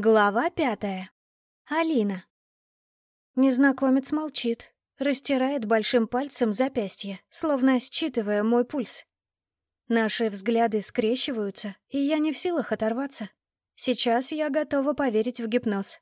Глава пятая. Алина. Незнакомец молчит, растирает большим пальцем запястье, словно считывая мой пульс. Наши взгляды скрещиваются, и я не в силах оторваться. Сейчас я готова поверить в гипноз.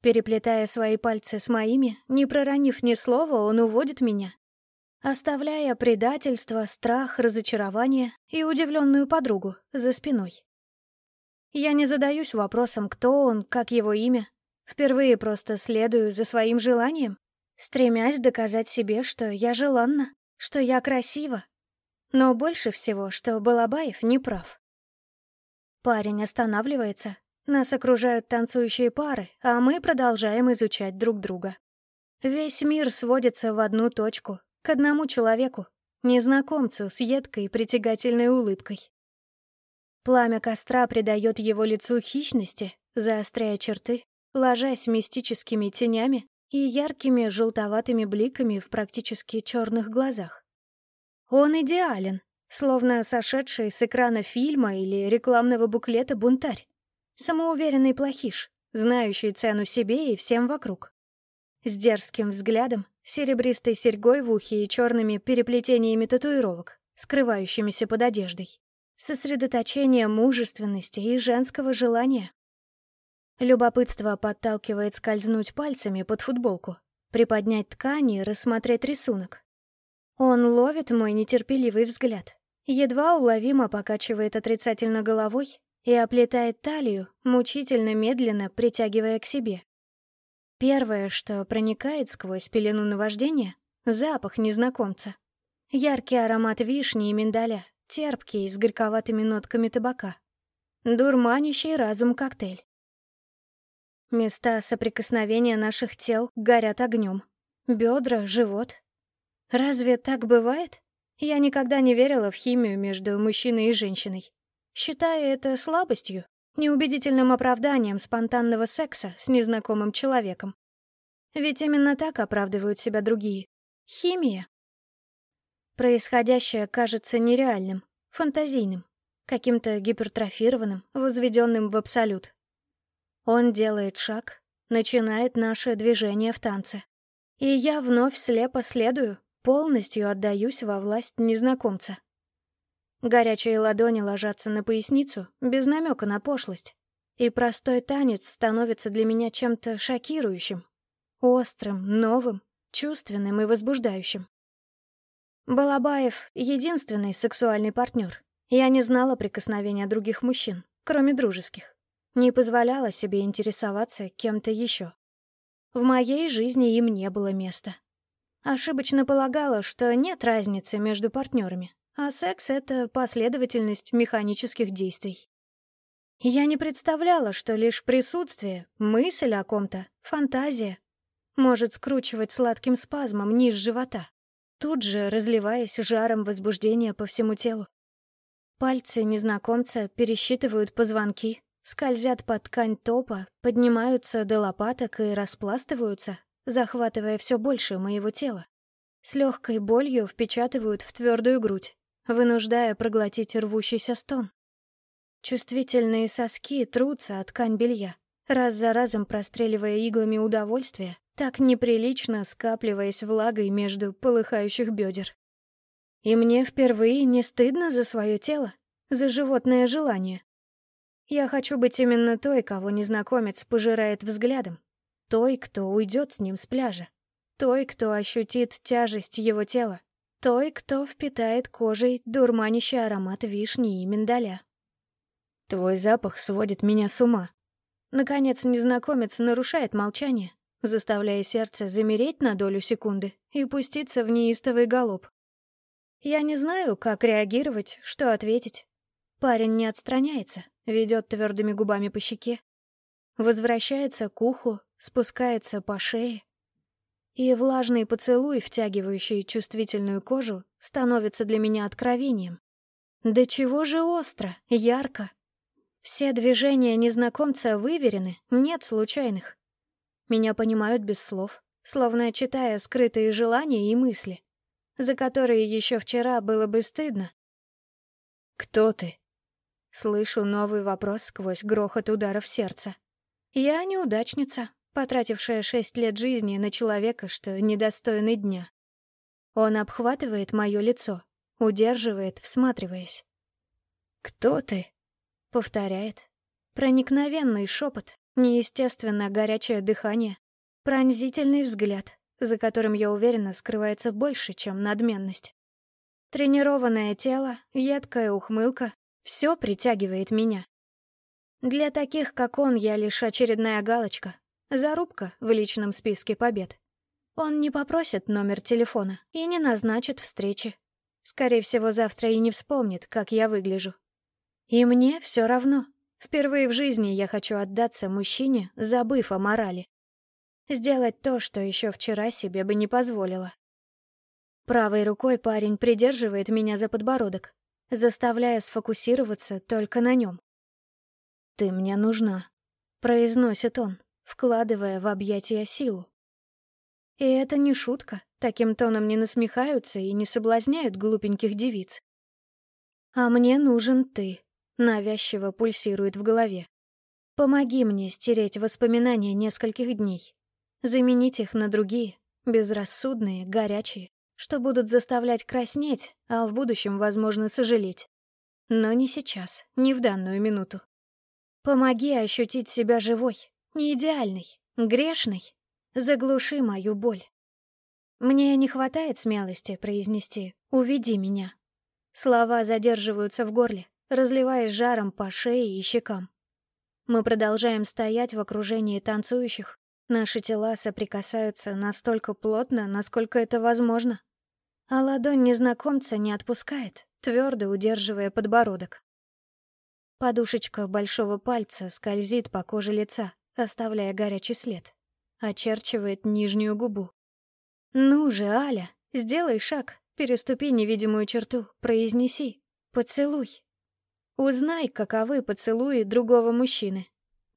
Переплетая свои пальцы с моими, не проронив ни слова, он уводит меня, оставляя предательство, страх, разочарование и удивленную подругу за спиной. Я не задаюсь вопросом, кто он, как его имя. Впервые просто следую за своим желанием, стремясь доказать себе, что я желанна, что я красива. Но больше всего, что Балабаев не прав. Парень останавливается, нас окружают танцующие пары, а мы продолжаем изучать друг друга. Весь мир сводится в одну точку, к одному человеку, незнакомцу с едкой притягательной улыбкой. Пламя костра придает его лицу хищности, заостряя черты, ложась мистическими тенями и яркими желтоватыми бликами в практически черных глазах. Он идеален, словно сошедший с экрана фильма или рекламного буклета бунтарь. Самоуверенный плохиш, знающий цену себе и всем вокруг. С дерзким взглядом, серебристой серьгой в ухе и черными переплетениями татуировок, скрывающимися под одеждой сосредоточение мужественности и женского желания. Любопытство подталкивает скользнуть пальцами под футболку, приподнять ткань и рассмотреть рисунок. Он ловит мой нетерпеливый взгляд, едва уловимо покачивает отрицательно головой и оплетает талию, мучительно медленно притягивая к себе. Первое, что проникает сквозь пелену наваждения — запах незнакомца. Яркий аромат вишни и миндаля, терпкий, с горьковатыми нотками табака. Дурманящий разум коктейль. Места соприкосновения наших тел горят огнем. Бедра, живот. Разве так бывает? Я никогда не верила в химию между мужчиной и женщиной. Считая это слабостью, неубедительным оправданием спонтанного секса с незнакомым человеком. Ведь именно так оправдывают себя другие. Химия. Происходящее кажется нереальным, фантазийным, каким-то гипертрофированным, возведенным в абсолют. Он делает шаг, начинает наше движение в танце. И я вновь слепо следую, полностью отдаюсь во власть незнакомца. Горячие ладони ложатся на поясницу, без намека на пошлость. И простой танец становится для меня чем-то шокирующим, острым, новым, чувственным и возбуждающим. Балабаев — единственный сексуальный партнер. Я не знала прикосновения других мужчин, кроме дружеских. Не позволяла себе интересоваться кем-то еще. В моей жизни им не было места. Ошибочно полагала, что нет разницы между партнерами, а секс — это последовательность механических действий. Я не представляла, что лишь присутствие, мысль о ком-то, фантазия может скручивать сладким спазмом низ живота тут же разливаясь жаром возбуждения по всему телу. Пальцы незнакомца пересчитывают позвонки, скользят под ткань топа, поднимаются до лопаток и распластываются, захватывая все больше моего тела. С легкой болью впечатывают в твердую грудь, вынуждая проглотить рвущийся стон. Чувствительные соски трутся от ткань белья, раз за разом простреливая иглами удовольствия, так неприлично скапливаясь влагой между полыхающих бедер. И мне впервые не стыдно за свое тело, за животное желание. Я хочу быть именно той, кого незнакомец пожирает взглядом, той, кто уйдет с ним с пляжа, той, кто ощутит тяжесть его тела, той, кто впитает кожей дурманящий аромат вишни и миндаля. Твой запах сводит меня с ума. Наконец незнакомец нарушает молчание, заставляя сердце замереть на долю секунды и пуститься в неистовый галоп. Я не знаю, как реагировать, что ответить. Парень не отстраняется, ведет твердыми губами по щеке, возвращается к уху, спускается по шее. И влажный поцелуй, втягивающий чувствительную кожу, становится для меня откровением. Да чего же остро, ярко. Все движения незнакомца выверены, нет случайных. Меня понимают без слов, словно читая скрытые желания и мысли, за которые еще вчера было бы стыдно. «Кто ты?» Слышу новый вопрос сквозь грохот ударов сердца. Я неудачница, потратившая шесть лет жизни на человека, что недостойный дня. Он обхватывает мое лицо, удерживает, всматриваясь. «Кто ты?» — повторяет. Проникновенный шепот, неестественно горячее дыхание, пронзительный взгляд, за которым, я уверена, скрывается больше, чем надменность. Тренированное тело, едкая ухмылка — все притягивает меня. Для таких, как он, я лишь очередная галочка, зарубка в личном списке побед. Он не попросит номер телефона и не назначит встречи. Скорее всего, завтра и не вспомнит, как я выгляжу. И мне все равно. Впервые в жизни я хочу отдаться мужчине, забыв о морали. Сделать то, что еще вчера себе бы не позволила. Правой рукой парень придерживает меня за подбородок, заставляя сфокусироваться только на нем. «Ты мне нужна», — произносит он, вкладывая в объятия силу. И это не шутка, таким тоном не насмехаются и не соблазняют глупеньких девиц. «А мне нужен ты», — навязчиво пульсирует в голове. «Помоги мне стереть воспоминания нескольких дней, заменить их на другие, безрассудные, горячие, что будут заставлять краснеть, а в будущем, возможно, сожалеть. Но не сейчас, не в данную минуту. Помоги ощутить себя живой, не идеальной, грешной. Заглуши мою боль. Мне не хватает смелости произнести «уведи меня». Слова задерживаются в горле, разливаясь жаром по шее и щекам. Мы продолжаем стоять в окружении танцующих, Наши тела соприкасаются настолько плотно, насколько это возможно. А ладонь незнакомца не отпускает, твердо удерживая подбородок. Подушечка большого пальца скользит по коже лица, оставляя горячий след. Очерчивает нижнюю губу. «Ну же, Аля, сделай шаг, переступи невидимую черту, произнеси, поцелуй. Узнай, каковы поцелуи другого мужчины.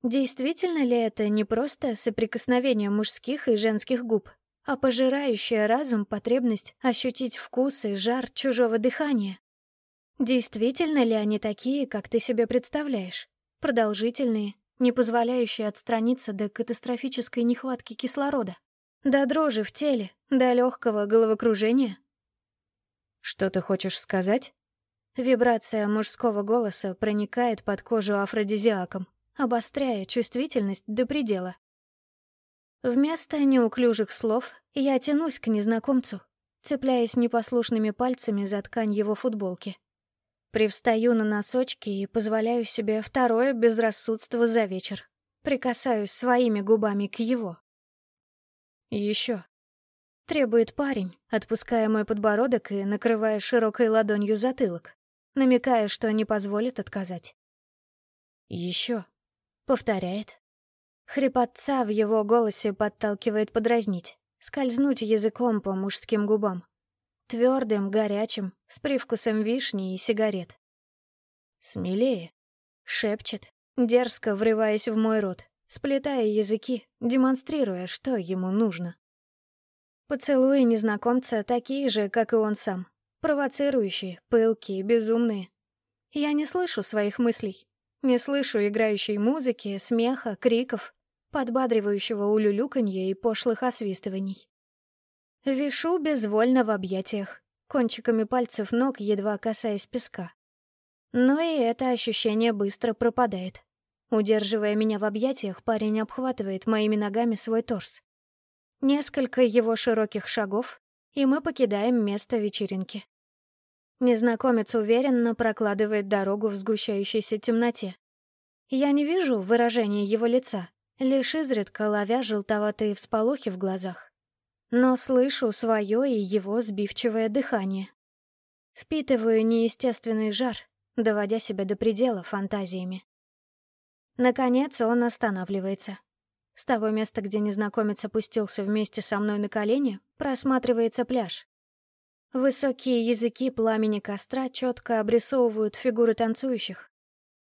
Действительно ли это не просто соприкосновение мужских и женских губ, а пожирающая разум потребность ощутить вкус и жар чужого дыхания? Действительно ли они такие, как ты себе представляешь? Продолжительные, не позволяющие отстраниться до катастрофической нехватки кислорода, до дрожи в теле, до легкого головокружения? Что ты хочешь сказать? Вибрация мужского голоса проникает под кожу афродизиаком обостряя чувствительность до предела. Вместо неуклюжих слов я тянусь к незнакомцу, цепляясь непослушными пальцами за ткань его футболки. Привстаю на носочки и позволяю себе второе безрассудство за вечер. Прикасаюсь своими губами к его. Еще. Требует парень, отпуская мой подбородок и накрывая широкой ладонью затылок, намекая, что не позволит отказать. Еще. Повторяет. Хрипотца в его голосе подталкивает подразнить, скользнуть языком по мужским губам. Твердым, горячим, с привкусом вишни и сигарет. «Смелее», — шепчет, дерзко врываясь в мой рот, сплетая языки, демонстрируя, что ему нужно. Поцелуи незнакомца такие же, как и он сам. Провоцирующие, пылкие, безумные. Я не слышу своих мыслей, не слышу играющей музыки, смеха, криков, подбадривающего улюлюканья и пошлых освистываний. Вишу безвольно в объятиях, кончиками пальцев ног едва касаясь песка. Но и это ощущение быстро пропадает. Удерживая меня в объятиях, парень обхватывает моими ногами свой торс. Несколько его широких шагов, и мы покидаем место вечеринки. Незнакомец уверенно прокладывает дорогу в сгущающейся темноте. Я не вижу выражения его лица, лишь изредка ловя желтоватые всполохи в глазах. Но слышу свое и его сбивчивое дыхание. Впитываю неестественный жар, доводя себя до предела фантазиями. Наконец он останавливается. С того места, где незнакомец опустился вместе со мной на колени, просматривается пляж. Высокие языки пламени костра четко обрисовывают фигуры танцующих.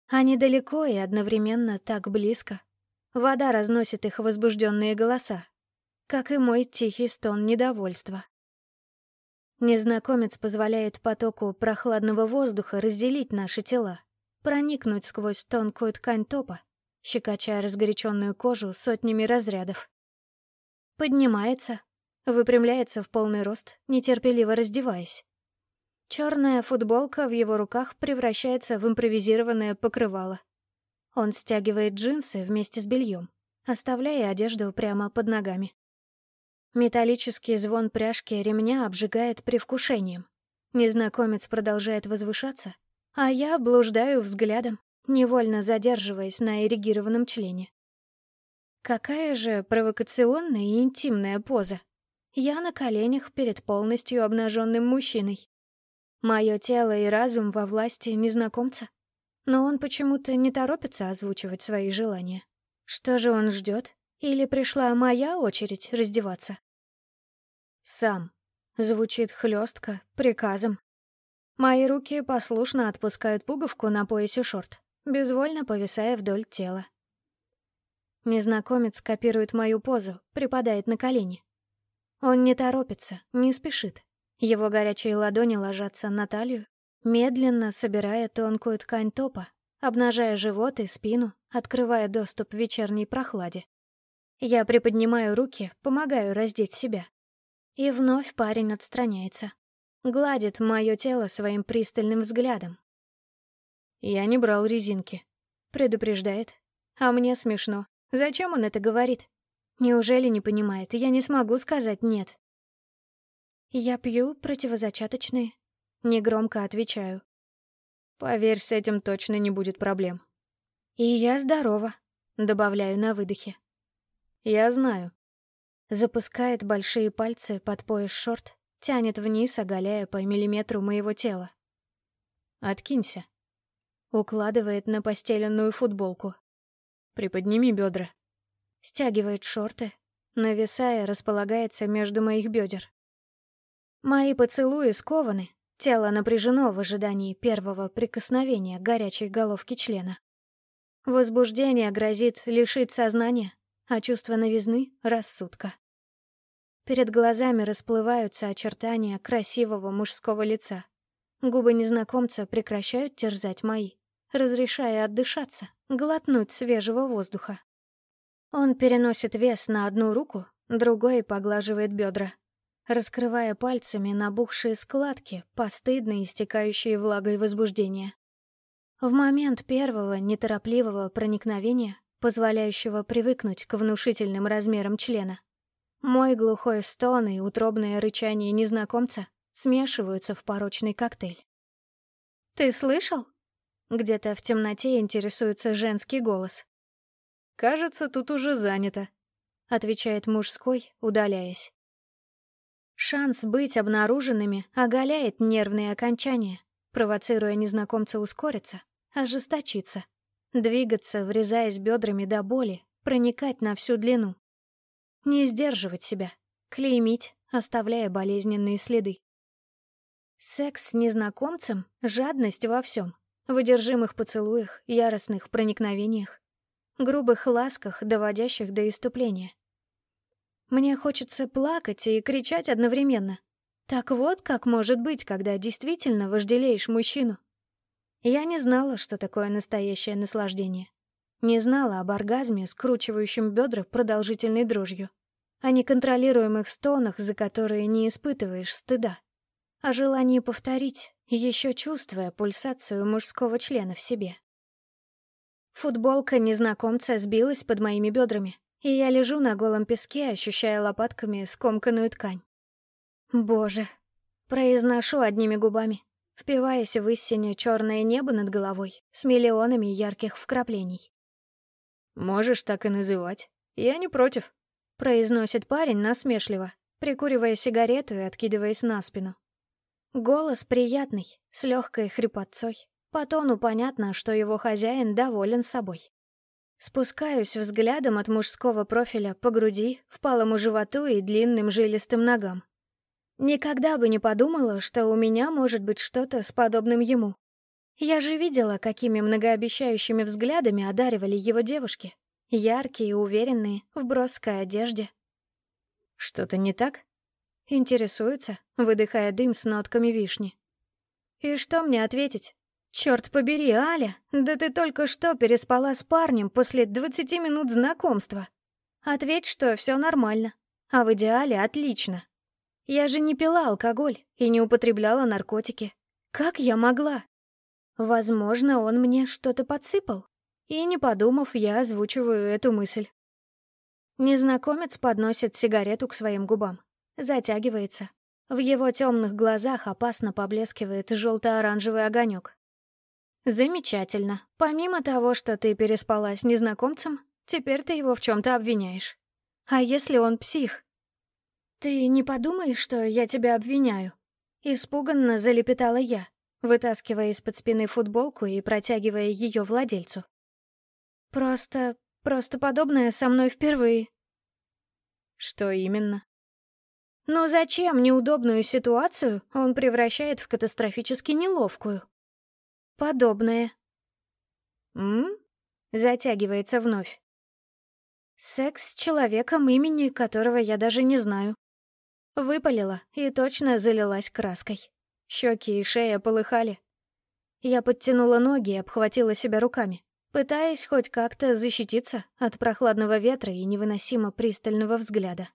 Они далеко и одновременно так близко. Вода разносит их возбужденные голоса, как и мой тихий стон недовольства. Незнакомец позволяет потоку прохладного воздуха разделить наши тела, проникнуть сквозь тонкую ткань топа, щекоча разгоряченную кожу сотнями разрядов. Поднимается, выпрямляется в полный рост, нетерпеливо раздеваясь. Черная футболка в его руках превращается в импровизированное покрывало. Он стягивает джинсы вместе с бельем, оставляя одежду прямо под ногами. Металлический звон пряжки ремня обжигает привкушением. Незнакомец продолжает возвышаться, а я блуждаю взглядом, невольно задерживаясь на эрегированном члене. Какая же провокационная и интимная поза. Я на коленях перед полностью обнаженным мужчиной. Мое тело и разум во власти незнакомца. Но он почему-то не торопится озвучивать свои желания. Что же он ждет? Или пришла моя очередь раздеваться? «Сам», — звучит хлестко, приказом. Мои руки послушно отпускают пуговку на поясе шорт, безвольно повисая вдоль тела. Незнакомец копирует мою позу, припадает на колени. Он не торопится, не спешит. Его горячие ладони ложатся на талию, медленно собирая тонкую ткань топа, обнажая живот и спину, открывая доступ в вечерней прохладе. Я приподнимаю руки, помогаю раздеть себя. И вновь парень отстраняется. Гладит мое тело своим пристальным взглядом. «Я не брал резинки», — предупреждает. А мне смешно. Зачем он это говорит? Неужели не понимает? Я не смогу сказать «нет». Я пью противозачаточные. Негромко отвечаю. Поверь, с этим точно не будет проблем. И я здорова, добавляю на выдохе. Я знаю. Запускает большие пальцы под пояс шорт, тянет вниз, оголяя по миллиметру моего тела. «Откинься». Укладывает на постеленную футболку. «Приподними бедра». Стягивает шорты, нависая, располагается между моих бедер. Мои поцелуи скованы, тело напряжено в ожидании первого прикосновения горячей головки члена. Возбуждение грозит лишить сознания, а чувство новизны — рассудка. Перед глазами расплываются очертания красивого мужского лица. Губы незнакомца прекращают терзать мои, разрешая отдышаться, глотнуть свежего воздуха. Он переносит вес на одну руку, другой поглаживает бедра, раскрывая пальцами набухшие складки, постыдно истекающие влагой возбуждения. В момент первого неторопливого проникновения, позволяющего привыкнуть к внушительным размерам члена, мой глухой стон и утробное рычание незнакомца смешиваются в порочный коктейль. «Ты слышал?» Где-то в темноте интересуется женский голос. «Кажется, тут уже занято», — отвечает мужской, удаляясь. Шанс быть обнаруженными оголяет нервные окончания, провоцируя незнакомца ускориться, ожесточиться, двигаться, врезаясь бедрами до боли, проникать на всю длину. Не сдерживать себя, клеймить, оставляя болезненные следы. Секс с незнакомцем — жадность во всем, в одержимых поцелуях, яростных проникновениях, грубых ласках, доводящих до иступления. Мне хочется плакать и кричать одновременно. Так вот, как может быть, когда действительно вожделеешь мужчину. Я не знала, что такое настоящее наслаждение. Не знала об оргазме, скручивающем бедра продолжительной дрожью, о неконтролируемых стонах, за которые не испытываешь стыда, о желании повторить, еще чувствуя пульсацию мужского члена в себе. Футболка незнакомца сбилась под моими бедрами, и я лежу на голом песке, ощущая лопатками скомканную ткань. Боже, произношу одними губами, впиваясь в истине черное небо над головой с миллионами ярких вкраплений. «Можешь так и называть. Я не против», — произносит парень насмешливо, прикуривая сигарету и откидываясь на спину. Голос приятный, с легкой хрипотцой. По тону понятно, что его хозяин доволен собой. Спускаюсь взглядом от мужского профиля по груди, впалому животу и длинным жилистым ногам. Никогда бы не подумала, что у меня может быть что-то с подобным ему. Я же видела, какими многообещающими взглядами одаривали его девушки. Яркие, уверенные, в броской одежде. «Что-то не так?» Интересуется, выдыхая дым с нотками вишни. «И что мне ответить? Черт побери, Аля, да ты только что переспала с парнем после 20 минут знакомства. Ответь, что все нормально, а в идеале отлично. Я же не пила алкоголь и не употребляла наркотики. Как я могла? Возможно, он мне что-то подсыпал. И, не подумав, я озвучиваю эту мысль. Незнакомец подносит сигарету к своим губам. Затягивается. В его темных глазах опасно поблескивает желто-оранжевый огонек. Замечательно. Помимо того, что ты переспала с незнакомцем, теперь ты его в чем-то обвиняешь. А если он псих? Ты не подумаешь, что я тебя обвиняю? Испуганно залепетала я, вытаскивая из-под спины футболку и протягивая ее владельцу. Просто Просто подобное со мной впервые. Что именно? Но зачем неудобную ситуацию он превращает в катастрофически неловкую? Подобное. М? Затягивается вновь. Секс с человеком, имени которого я даже не знаю. Выпалила и точно залилась краской. Щеки и шея полыхали. Я подтянула ноги и обхватила себя руками пытаясь хоть как-то защититься от прохладного ветра и невыносимо пристального взгляда.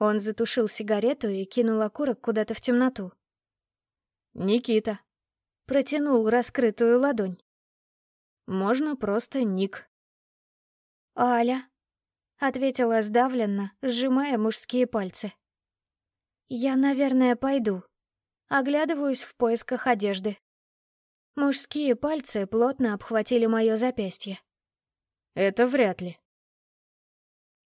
Он затушил сигарету и кинул окурок куда-то в темноту. «Никита». Протянул раскрытую ладонь. «Можно просто Ник». «Аля», — ответила сдавленно, сжимая мужские пальцы. «Я, наверное, пойду». Оглядываюсь в поисках одежды. Мужские пальцы плотно обхватили мое запястье. «Это вряд ли».